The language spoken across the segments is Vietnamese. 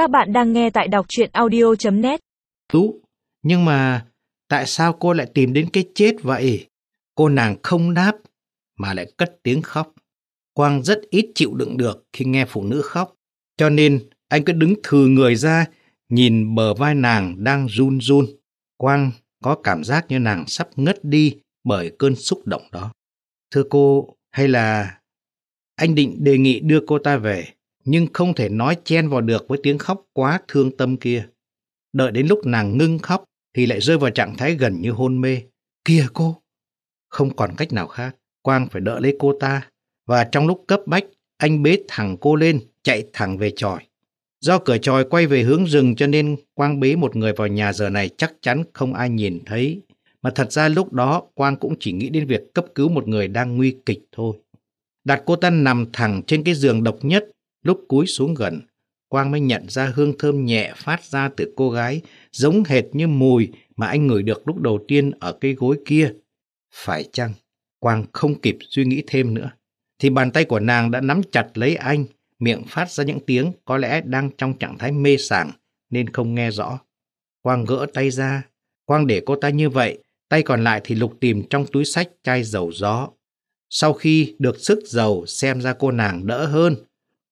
Các bạn đang nghe tại đọc chuyện audio.net Tú, nhưng mà tại sao cô lại tìm đến cái chết vậy? Cô nàng không đáp, mà lại cất tiếng khóc. Quang rất ít chịu đựng được khi nghe phụ nữ khóc, cho nên anh cứ đứng thừ người ra, nhìn bờ vai nàng đang run run. Quang có cảm giác như nàng sắp ngất đi bởi cơn xúc động đó. Thưa cô, hay là anh định đề nghị đưa cô ta về, nhưng không thể nói chen vào được với tiếng khóc quá thương tâm kia. Đợi đến lúc nàng ngưng khóc thì lại rơi vào trạng thái gần như hôn mê. Kìa cô! Không còn cách nào khác, Quang phải đỡ lấy cô ta. Và trong lúc cấp bách, anh bế thẳng cô lên, chạy thẳng về tròi. Do cửa tròi quay về hướng rừng cho nên Quang bế một người vào nhà giờ này chắc chắn không ai nhìn thấy. Mà thật ra lúc đó Quang cũng chỉ nghĩ đến việc cấp cứu một người đang nguy kịch thôi. Đặt cô ta nằm thẳng trên cái giường độc nhất, lúc cúi xuống gần, Quang mới nhận ra hương thơm nhẹ phát ra từ cô gái, giống hệt như mùi mà anh ngửi được lúc đầu tiên ở cây gối kia. Phải chăng? Quang không kịp suy nghĩ thêm nữa. Thì bàn tay của nàng đã nắm chặt lấy anh, miệng phát ra những tiếng có lẽ đang trong trạng thái mê sảng nên không nghe rõ. Quang gỡ tay ra. Quang để cô ta như vậy, tay còn lại thì lục tìm trong túi sách chai dầu gió. Sau khi được sức dầu xem ra cô nàng đỡ hơn,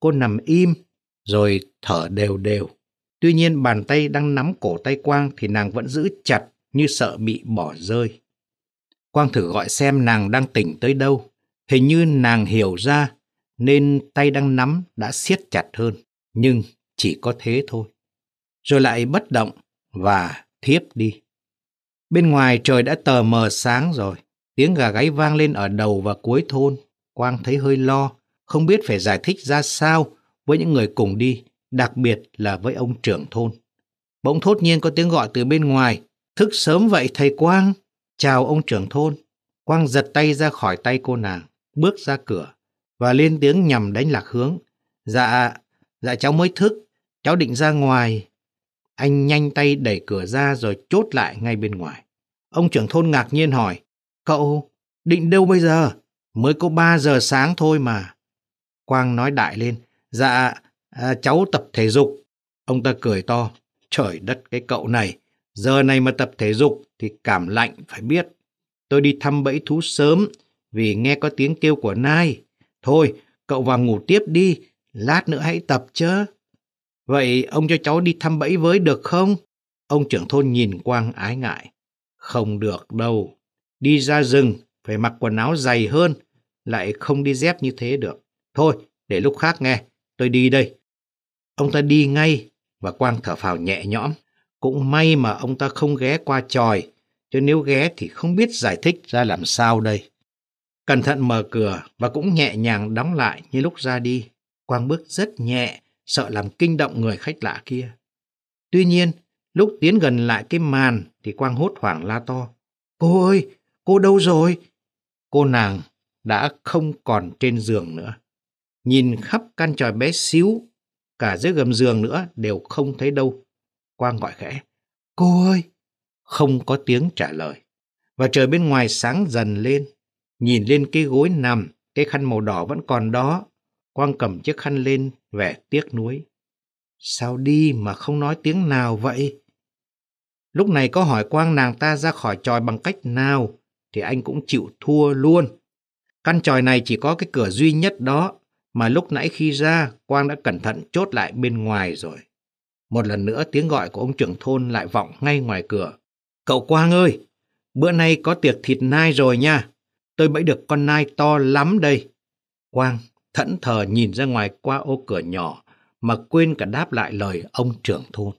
cô nằm im rồi thở đều đều. Tuy nhiên bàn tay đang nắm cổ tay Quang thì nàng vẫn giữ chặt như sợ bị bỏ rơi. Quang thử gọi xem nàng đang tỉnh tới đâu. Hình như nàng hiểu ra nên tay đang nắm đã siết chặt hơn. Nhưng chỉ có thế thôi. Rồi lại bất động và thiếp đi. Bên ngoài trời đã tờ mờ sáng rồi. Tiếng gà gáy vang lên ở đầu và cuối thôn. Quang thấy hơi lo, không biết phải giải thích ra sao với những người cùng đi, đặc biệt là với ông trưởng thôn. Bỗng thốt nhiên có tiếng gọi từ bên ngoài. Thức sớm vậy thầy Quang. Chào ông trưởng thôn. Quang giật tay ra khỏi tay cô nàng, bước ra cửa và lên tiếng nhằm đánh lạc hướng. Dạ, dạ cháu mới thức, cháu định ra ngoài. Anh nhanh tay đẩy cửa ra rồi chốt lại ngay bên ngoài. Ông trưởng thôn ngạc nhiên hỏi, cậu định đâu bây giờ? Mới có 3 giờ sáng thôi mà. Quang nói đại lên, dạ, à, cháu tập thể dục. Ông ta cười to, trời đất cái cậu này, giờ này mà tập thể dục thì cảm lạnh phải biết. Tôi đi thăm bẫy thú sớm vì nghe có tiếng kêu của nai. Thôi, cậu vào ngủ tiếp đi, lát nữa hãy tập chứ. Vậy ông cho cháu đi thăm bẫy với được không? Ông trưởng thôn nhìn Quang ái ngại. Không được đâu. Đi ra rừng, phải mặc quần áo dày hơn, lại không đi dép như thế được. Thôi, để lúc khác nghe, tôi đi đây. Ông ta đi ngay, và Quang thở phào nhẹ nhõm. Cũng may mà ông ta không ghé qua tròi, chứ nếu ghé thì không biết giải thích ra làm sao đây. Cẩn thận mở cửa và cũng nhẹ nhàng đóng lại như lúc ra đi. Quang bước rất nhẹ, sợ làm kinh động người khách lạ kia. Tuy nhiên, lúc tiến gần lại cái màn thì Quang hốt hoảng la to. Cô ơi, cô đâu rồi? Cô nàng đã không còn trên giường nữa. Nhìn khắp căn tròi bé xíu, cả dưới gầm giường nữa đều không thấy đâu. Quang gọi khẽ. Cô ơi! Không có tiếng trả lời. Và trời bên ngoài sáng dần lên. Nhìn lên cái gối nằm, cái khăn màu đỏ vẫn còn đó. Quang cầm chiếc khăn lên, vẻ tiếc nuối. Sao đi mà không nói tiếng nào vậy? Lúc này có hỏi Quang nàng ta ra khỏi tròi bằng cách nào, thì anh cũng chịu thua luôn. Căn tròi này chỉ có cái cửa duy nhất đó, mà lúc nãy khi ra, Quang đã cẩn thận chốt lại bên ngoài rồi. Một lần nữa tiếng gọi của ông trưởng thôn lại vọng ngay ngoài cửa. Cậu Quang ơi, bữa nay có tiệc thịt nai rồi nha. Tôi bẫy được con nai to lắm đây. Quang thẫn thờ nhìn ra ngoài qua ô cửa nhỏ mà quên cả đáp lại lời ông trưởng thôn.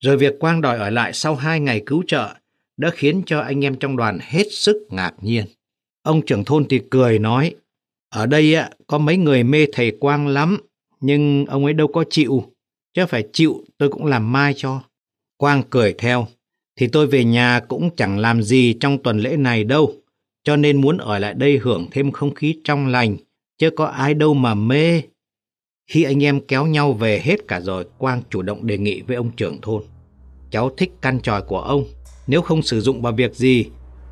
Rồi việc Quang đòi ở lại sau hai ngày cứu trợ đã khiến cho anh em trong đoàn hết sức ngạc nhiên. Ông trưởng thôn thì cười nói, ở đây á, có mấy người mê thầy Quang lắm, nhưng ông ấy đâu có chịu, chứ phải chịu tôi cũng làm mai cho. Quang cười theo, thì tôi về nhà cũng chẳng làm gì trong tuần lễ này đâu, cho nên muốn ở lại đây hưởng thêm không khí trong lành, chứ có ai đâu mà mê. Khi anh em kéo nhau về hết cả rồi, Quang chủ động đề nghị với ông trưởng thôn. Cháu thích căn tròi của ông, nếu không sử dụng vào việc gì,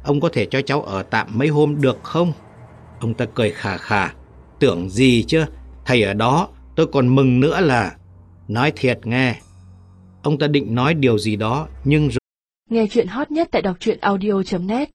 ông có thể cho cháu ở tạm mấy hôm được không? Ông ta cười khà khà, tưởng gì chứ, thầy ở đó tôi còn mừng nữa là... Nói thiệt nghe, ông ta định nói điều gì đó, nhưng rồi Nghe chuyện hot nhất tại đọc truyện audio.net